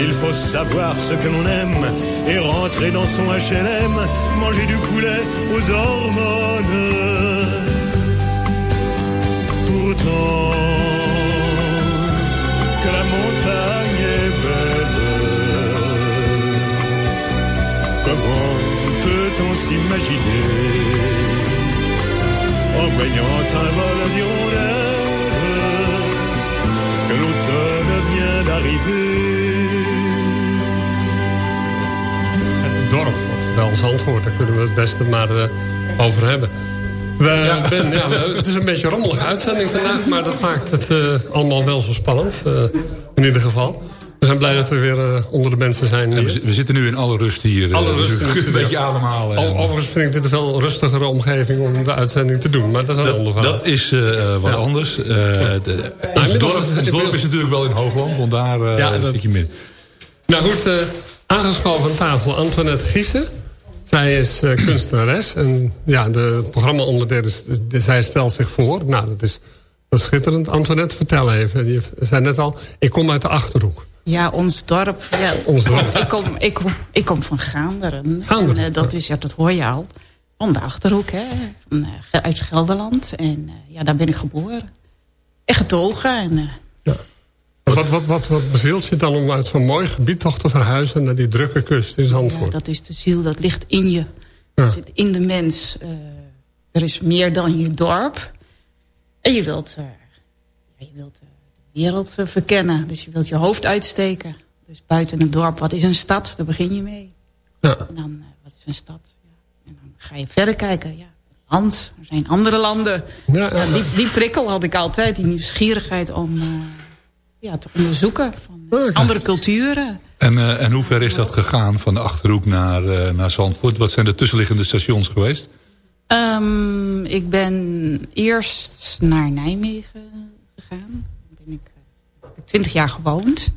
Il faut savoir ce que l'on aime et rentrer dans son HLM, manger du poulet aux hormones. Pourtant, que la montagne est belle. Comment peut-on s'imaginer en voyant un vol d'hirondelles que l'automne vient d'arriver? Dorp, wel Zandvoort, daar kunnen we het beste maar eh, over hebben. We, ben, ja, het is een beetje een rommelige uitzending vandaag, maar dat maakt het eh, allemaal wel zo spannend. eh, in ieder geval. We zijn blij dat we weer onder de mensen zijn. We, zi- we zitten nu in alle rust hier. Alle rust dus een beetje ademhalen. Overigens vind ik dit een veel rustigere omgeving om de uitzending te doen. Maar dat is een ander Dat, verhaal. dat is wat Ja. anders. De- ons, inmiddels dorp, ons dorp is natuurlijk wel in Hoogland, want daar Ja, dat- zit je min. Nou goed, aangeschoven aan tafel Antoinette Giessen. Zij is eh, kunstenares. En ja, de programma-onderdeel is... is- Zij stelt zich voor. Nou, dat is, dat is schitterend. Antoinette, vertel even. Je zei net al, ik kom uit de Achterhoek. Ja, ons dorp. Ja. Ons dorp. Ik, kom, ik, kom, ik kom van Gaanderen. Gaanderen. En, eh, dat is, ja, dat hoor je al. Van de Achterhoek, hè. Van, eh, uit Gelderland. En eh, ja, daar ben ik geboren. En getogen. En, eh, Wat, wat, wat, wat bezielt je dan om uit zo'n mooi gebied toch te verhuizen... naar die drukke kust in ja, Zandvoort? dat is de ziel, dat ligt in je. Ja. Dat zit in de mens. Eh, er is meer dan je dorp. En je wilt, eh, ja, je wilt eh, de wereld verkennen. Dus je wilt je hoofd uitsteken. Dus buiten het dorp, wat is een stad? Daar begin je mee. Ja. En dan, wat is een stad? Ja. En dan ga je verder kijken. Ja, land, er zijn andere landen. Ja, ja. Ja, die, die prikkel had ik altijd, die nieuwsgierigheid om ja, te onderzoeken van Oké. andere culturen. En, eh, en hoe ver is dat gegaan van de Achterhoek naar, eh, naar Zandvoort? Wat zijn de tussenliggende stations geweest? Ehm, ik ben eerst naar Nijmegen gegaan. Daar ben ik eh, heb ik twintig jaar gewoond.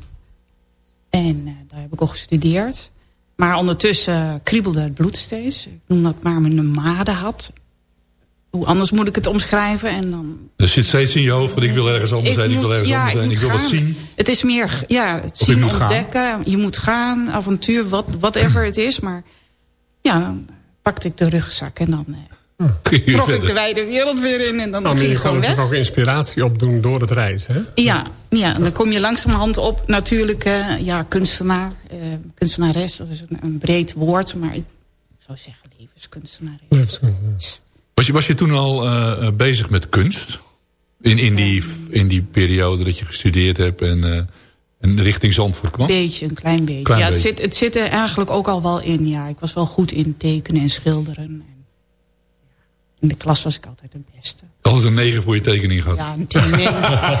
En eh, daar heb ik ook gestudeerd. Maar ondertussen kriebelde het bloed steeds. Ik noem dat maar mijn nomade had. Hoe anders moet ik het omschrijven? En dan Er zit steeds in je hoofd van ik wil ergens anders zijn, ik wil ergens ja, anders zijn, ik wil wat zien. Het is meer ja, het zien, moet gaan. ontdekken. Je moet gaan, avontuur, wat, whatever het is. Maar ja, dan pakte ik de rugzak en dan eh, je trok ik de wijde wereld weer in. En dan Nou, maar ging je gewoon weg. ook inspiratie opdoen door het reizen. Hè? Ja, ja, en dan kom je langzamerhand op natuurlijk, eh, ja, kunstenaar, eh, kunstenares, dat is een, een breed woord, maar ik zou zeggen levenskunstenares. Was je, was je toen al eh, eh, bezig met kunst? In, in, die, in die periode dat je gestudeerd hebt en, eh, en richting Zandvoort kwam? Een beetje, een klein beetje. Klein ja, het zit, het zit er eigenlijk ook al wel in, ja. Ik was wel goed in tekenen en schilderen. En, in de klas was ik altijd de beste. Altijd een negen voor je tekening gehad. Ja, een tien min.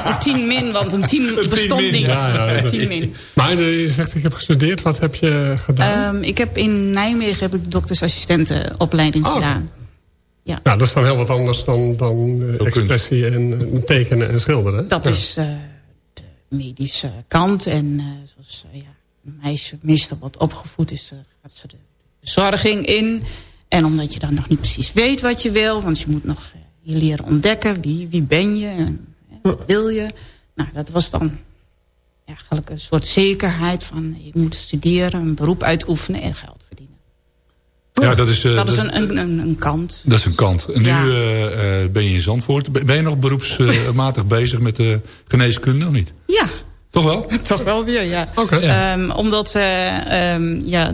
een tien min, want een tien bestond niet. Een tien min. Maar je zegt, ik heb gestudeerd. Wat heb je gedaan? Ehm, ik heb in Nijmegen heb ik doktersassistentenopleiding Oh. gedaan. Ja, dat is dan heel wat anders dan, dan eh, expressie en eh, tekenen en schilderen. Dat Ja. is eh, de medische kant. En eh, zoals ja, een meisje meestal wat opgevoed is, eh, gaat ze de verzorging in. En omdat je dan nog niet precies weet wat je wil, want je moet nog je leren ontdekken. Wie, wie ben je en wat wil je? Nou, dat was dan eigenlijk een soort zekerheid van je moet studeren, een beroep uitoefenen en geld. Ja, dat is, eh, dat is een, een, een, kant. Dat is een kant. En nu Ja. eh, eh, ben je in Zandvoort. Ben ben je nog beroepsmatig bezig met de geneeskunde of niet? Ja. Toch wel? Toch wel weer, ja. Ehm, omdat eh, ehm, ja,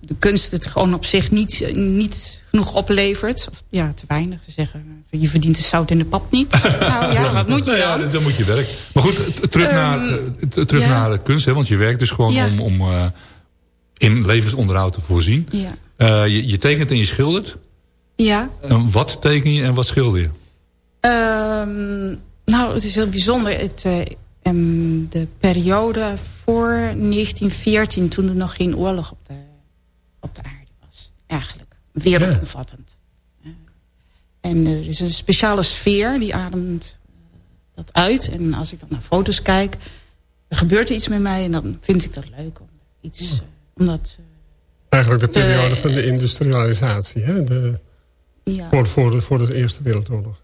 de kunst het gewoon op zich niet, niet genoeg oplevert. Of ja, te weinig. Ze zeggen, je verdient de zout in de pap niet. nou ja, wat moet je Nou ja, dan? dan moet je werken. Maar goed, terug, Ehm, naar, terug naar de kunst. Hè, want je werkt dus gewoon om, om in levensonderhoud te voorzien. Ja. Eh, je, je tekent en je schildert. Ja. En wat teken je en wat schilder je? Ehm, nou, het is heel bijzonder. Het, eh, de periode voor 1914, toen er nog geen oorlog op de, op de aarde was. Eigenlijk, wereldomvattend. En er is een speciale sfeer, die ademt eh, dat uit. En als ik dan naar foto's kijk, er gebeurt er iets met mij... en dan vind ik dat leuk om iets... eh, om dat, Eigenlijk de De- periode van de industrialisatie. Hè? De, ja. voor, voor, de, voor de Eerste Wereldoorlog.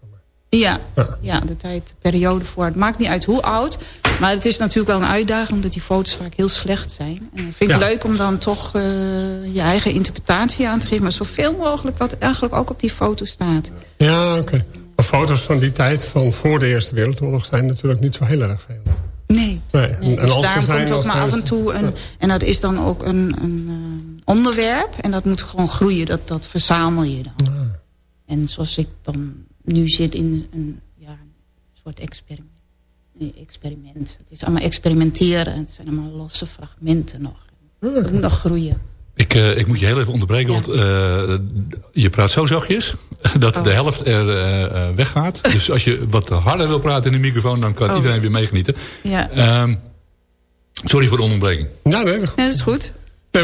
Ja, ja, de tijd, de periode voor. Het maakt niet uit hoe oud. Maar het is natuurlijk wel een uitdaging... omdat die foto's vaak heel slecht zijn. En ik vind het Ja. leuk om dan toch eh, je eigen interpretatie aan te geven... maar zoveel mogelijk wat eigenlijk ook op die foto staat. Ja, oké. Maar foto's van die tijd, van voor de Eerste Wereldoorlog... zijn natuurlijk niet zo heel erg veel. Nee. Nee. nee. En Dus als daarom zijn, komt ook maar af en toe... Een, en dat is dan ook een, een eh, onderwerp. En dat moet gewoon groeien. Dat, dat verzamel je dan. En zoals ik dan nu zit in een, ja, een soort experiment. Nee, experiment. Het is allemaal experimenteren. Het zijn allemaal losse fragmenten nog. Het moet nog groeien. Ik, eh, ik moet je heel even onderbreken, want eh, je praat zo zachtjes dat Oh. de helft er eh, eh, weggaat. Dus als je wat harder wil praten in de microfoon, dan kan Oh. iedereen weer meegenieten. Ja. Ehm, sorry voor de onderbreking. Ja, nee, dat is goed.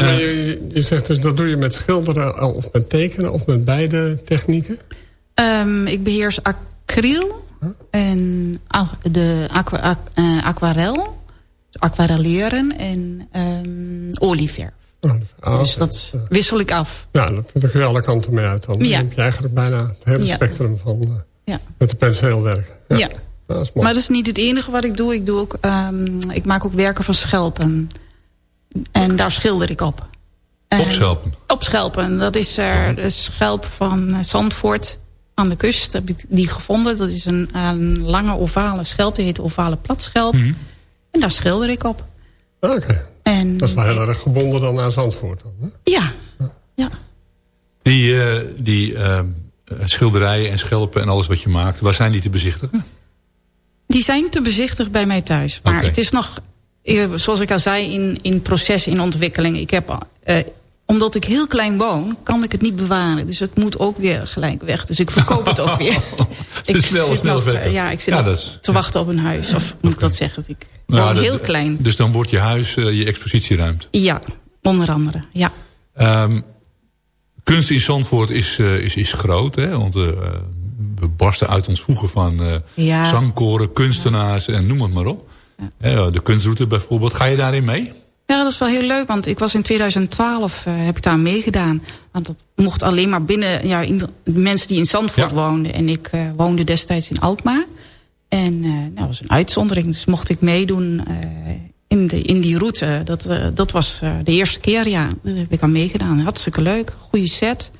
Nee, maar je, je zegt dus dat doe je met schilderen of met tekenen... of met beide technieken? Ehm, ik beheers acryl en de aqua, aqu- eh, aquarel. Dus aquarelleren en ehm, olieverf. Ah, dus dat wissel ik af. Ja, dat, kun je alle kanten mee uit. Dan Ja. heb je eigenlijk bijna het hele Ja. spectrum van eh, Ja. met de penseel werken. Ja. dat is mooi. Maar dat is niet het enige wat ik doe. Ik, doe ook, ehm, ik maak ook werken van schelpen. En daar schilder ik op. En- Op schelpen? Op schelpen. Dat is er de schelp van eh, Zandvoort aan de kust. Heb ik die gevonden. Dat is een, een lange ovale schelp. Die heet ovale platschelp. Mhm. En daar schilder ik op. Oké. En Dat is wel heel erg gebonden dan aan Zandvoort. Dan, hè? ja, Die, eh, die eh, schilderijen en schelpen en alles wat je maakt, waar zijn die te bezichtigen? die zijn te bezichtigen bij mij thuis. Maar het is nog, eh, zoals ik al zei, in, in proces, in ontwikkeling. Ik heb, eh, omdat ik heel klein woon, kan ik het niet bewaren. Dus het moet ook weer gelijk weg. Dus ik verkoop het ook weer. Is snel, snel nog, weg. eh, Ja, ik zit Ja, nog dat is- te wachten op een huis. Of moet ik dat zeggen? Ik woon Nou, dat- heel klein. Dus dan wordt je huis eh, je expositieruimte. Ja, onder andere. Ja. Ehm, kunst in Zandvoort is, eh, is, is groot. Hè? Want eh, we barsten uit ons voegen van eh Ja. zangkoren, kunstenaars en noem het maar op. Hè, de kunstroute bijvoorbeeld. Ga je daarin mee? Ja, dat is wel heel leuk, want ik was in 2012, eh, heb ik daar meegedaan. Want dat mocht alleen maar binnen, ja, mensen die in Zandvoort woonden. En ik eh, woonde destijds in Alkmaar. En eh nou, dat was een uitzondering, dus mocht ik meedoen in, de, in die route. Dat, dat was de eerste keer, ja. Daar heb ik aan meegedaan. Hartstikke leuk, goede set.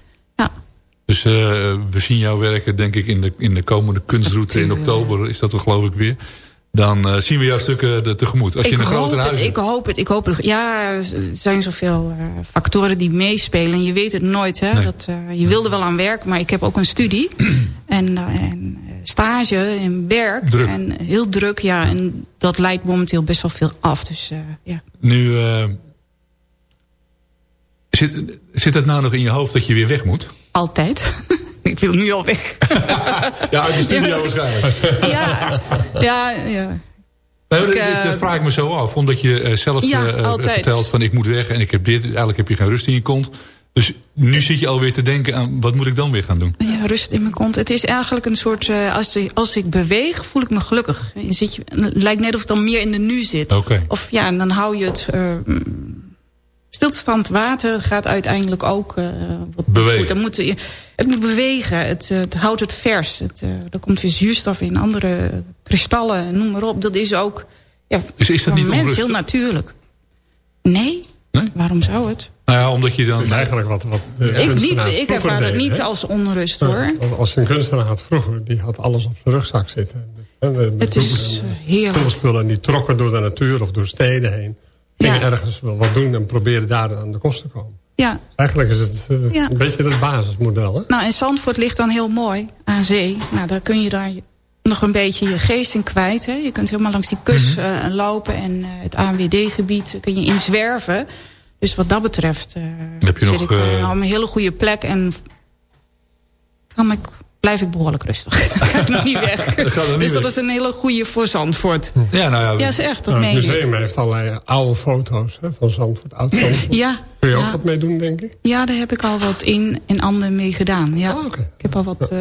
Dus eh, we zien jouw werken denk ik in de, in de komende kunstroute in oktober. Is dat er geloof ik weer. Dan eh, zien we jouw stukken er tegemoet. Als je ik in een het, huis ik hoop het, ik hoop het. Ja, er zijn zoveel eh, factoren die meespelen. En je weet het nooit. Hè? Nee. Dat, eh, je wil er wel aan werken, maar ik heb ook een studie. en, eh, en eh, stage en werk. Druk. En heel druk, ja. En dat leidt momenteel best wel veel af. Dus eh, ja. Nu, eh, zit, zit het nou nog in je hoofd dat je weer weg moet? Altijd. ik wil nu al weg. Ja, uit de studio waarschijnlijk. ja, ja, ja. Nee, Ik, eh, dat vraag ik me zo af. Omdat je eh, zelf Ja, eh, vertelt van ik moet weg en ik heb dit. Eigenlijk heb je geen rust in je kont. Dus nu zit je alweer te denken aan wat moet ik dan weer gaan doen? Ja, rust in mijn kont. Het is eigenlijk een soort... als, ik, als ik beweeg, voel ik me gelukkig. Je zit je, het lijkt net of ik dan meer in de nu zit. Oké. Of ja, en dan hou je het... eh, stilstand water gaat uiteindelijk ook... eh, wat Bewegen. goed. Dan moet, je- het moet bewegen. Het, eh, het houdt het vers. Het, eh, er komt weer zuurstof in. Andere kristallen, noem maar op. Dat is ook... Ja, Dus is dat voor niet een mens onrustig? heel natuurlijk. Nee? Waarom zou het? Nou ja, omdat je dan... eigenlijk wat, wat Ik, niet, ik ervaar het niet als onrust hoor. Ja, Als je een kunstenaar had vroeger, die had alles op zijn rugzak zitten. En de- de Het is eh, eh, heerlijk. speelspullen en die trokken door de natuur of door steden heen. Gingen Ja. ergens wel wat doen en probeerden daar aan de kost te komen. Ja, Eigenlijk is het eh, Ja. een beetje het basismodel. Hè? Nou, en Zandvoort ligt dan heel mooi aan zee. Nou, daar kun je daar nog een beetje je geest in kwijt. Hè? Je kunt helemaal langs die kust Mhm. eh, lopen en eh, het ANWD-gebied kun je inzwerven. Dus wat dat betreft Heb je zit nog, ik op een hele goede plek. En kan ik blijf ik behoorlijk rustig. ga ik nog niet weg. Dat gaat er niet dus dat weg. is een hele goede voor Zandvoort. Ja, nou ja. Ja, is echt, dat Nou, meen het ik. museum heeft allerlei oude foto's hè, van Zandvoort, oud Zandvoort. Ja, Kun je ook ja. wat mee doen, denk ik? Ja, daar heb ik al wat in en ander mee gedaan. Ja. Oh, Ik heb al wat eh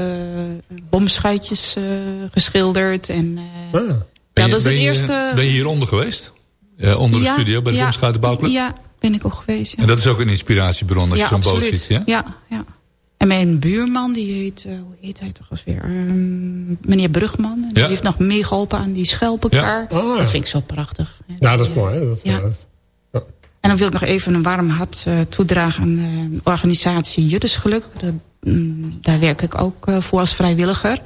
bomschuitjes eh, geschilderd. En, eh, Ah. ja, Ben je- dat is het ben je- eerste... Ben je hieronder geweest? Ja, onder de Ja, studio bij de ja, Bomschuitenbouwclub? Ja, ben ik ook geweest. Ja. En dat is ook een inspiratiebron als ja, je zo'n boot absoluut. ziet, ja? ja, ja. En mijn buurman, die heet, eh, hoe heet hij toch eens weer? Ehm, meneer Brugman. En Die Ja. heeft nog meegeholpen aan die schelpenkar. Ja. Oh, ja. Dat vind ik zo prachtig. Ja, dat is mooi. Hè? Dat, Ja. dat- En dan wil ik nog even een warm hart eh, toedragen aan de organisatie Juttesgeluk. Dat, mm, daar werk ik ook eh, voor als vrijwilliger.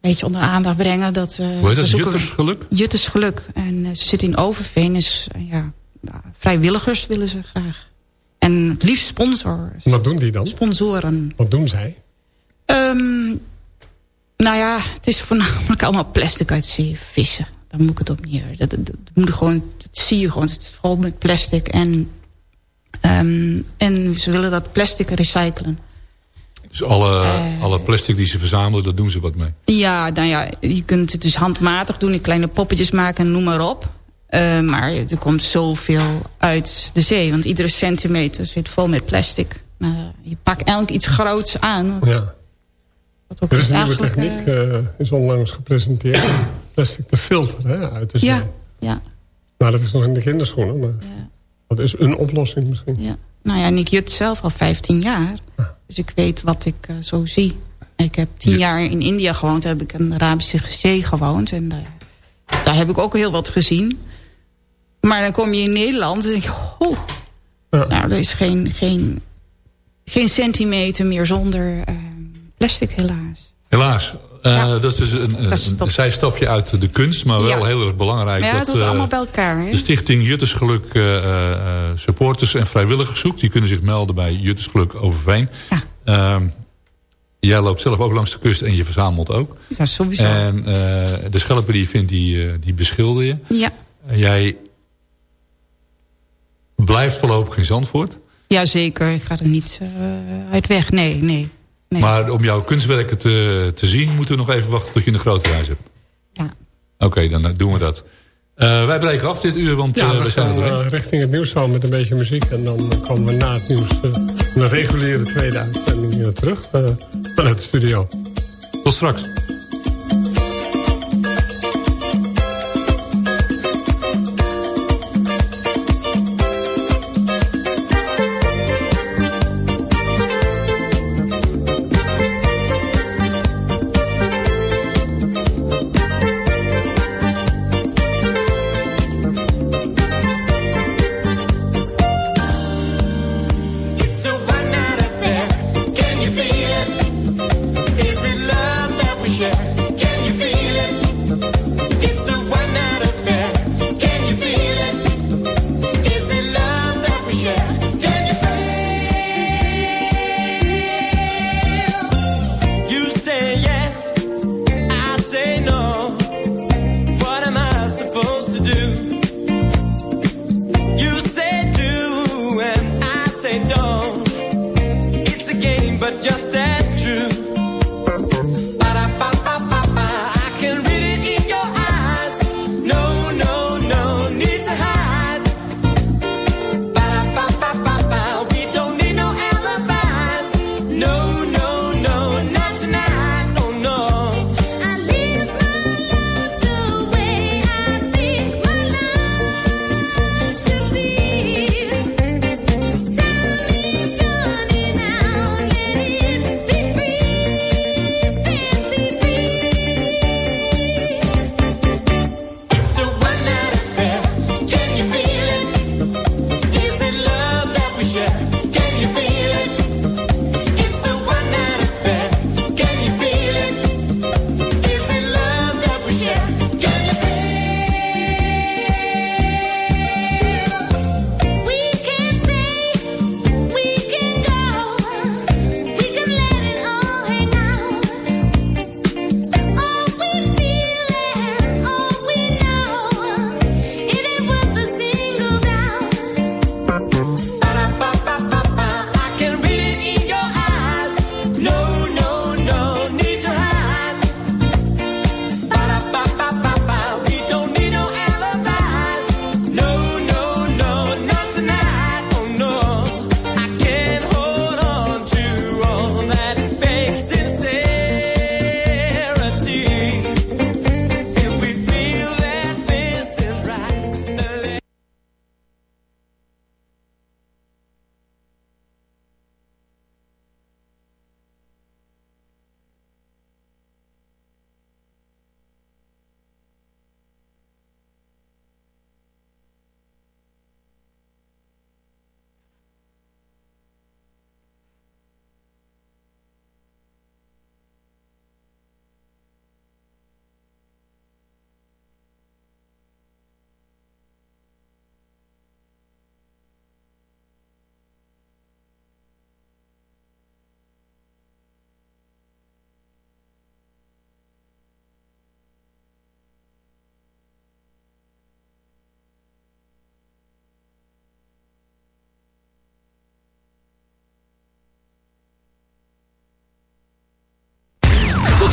Beetje onder aandacht brengen. Dat, eh, Hoe heet dat? zoeken- Juttersgeluk? Juttersgeluk. En eh, ze zitten in Overveen. Dus eh, ja, ja, vrijwilligers willen ze graag. En het liefst sponsors. Wat doen die dan? Sponsoren. Wat doen zij? Ehm, nou ja, het is voornamelijk allemaal plastic uit zee vissen. Daar moet ik het op neer. Dat, dat, dat moet je gewoon, dat zie je gewoon. Het is vol met plastic. En, ehm, en ze willen dat plastic recyclen. Dus alle, Eh. alle plastic die ze verzamelen, daar doen ze wat mee. Ja, nou ja, je kunt het dus handmatig doen. in Kleine poppetjes maken en noem maar op. Eh, maar er komt zoveel uit de zee. Want iedere centimeter zit vol met plastic. Nou, je pakt elk iets groots aan. Ja. Wat ook Er is een nieuwe techniek, eh, eh, is onlangs gepresenteerd. Plastic te filteren hè, uit de zee. ja, ja. Nou, dat is nog in de kinderschoenen. Maar dat is een oplossing misschien. Ja. Nou ja, en ik jut zelf al 15 jaar. Dus ik weet wat ik zo zie. Ik heb 10 jaar in India gewoond. Daar heb ik in de Arabische Zee gewoond. En daar, daar heb ik ook heel wat gezien. Maar dan kom je in Nederland en denk je... Oh, nou, er is geen, geen, geen centimeter meer zonder eh, plastic helaas. Helaas. eh, Dat is dus een, een, Dat is- dat is- zijstapje uit de kunst, maar wel Ja. heel erg belangrijk. Ja, dat, hoort eh, allemaal bij elkaar. Hè? De stichting Juttersgeluk supporters en vrijwilligers zoekt. Die kunnen zich melden bij Juttersgeluk Overveen. Ehm, jij loopt zelf ook langs de kust en je verzamelt ook. Ja, sowieso. En de schelpen die je vindt, die, die beschilder je. Ja. En jij blijft voorlopig in Zandvoort. Jazeker, ik ga er niet eh, uit weg. Nee, nee. nee. Maar om jouw kunstwerken te, te zien... moeten we nog even wachten tot je een grote reis hebt. Ja. Oké, dan eh, doen we dat. Eh, wij breken af dit uur, want Ja, we zijn er gaan richting het nieuws zo met een beetje muziek. En dan komen we na het nieuws een reguliere tweede uitzending terug. eh, vanuit de studio. Tot straks.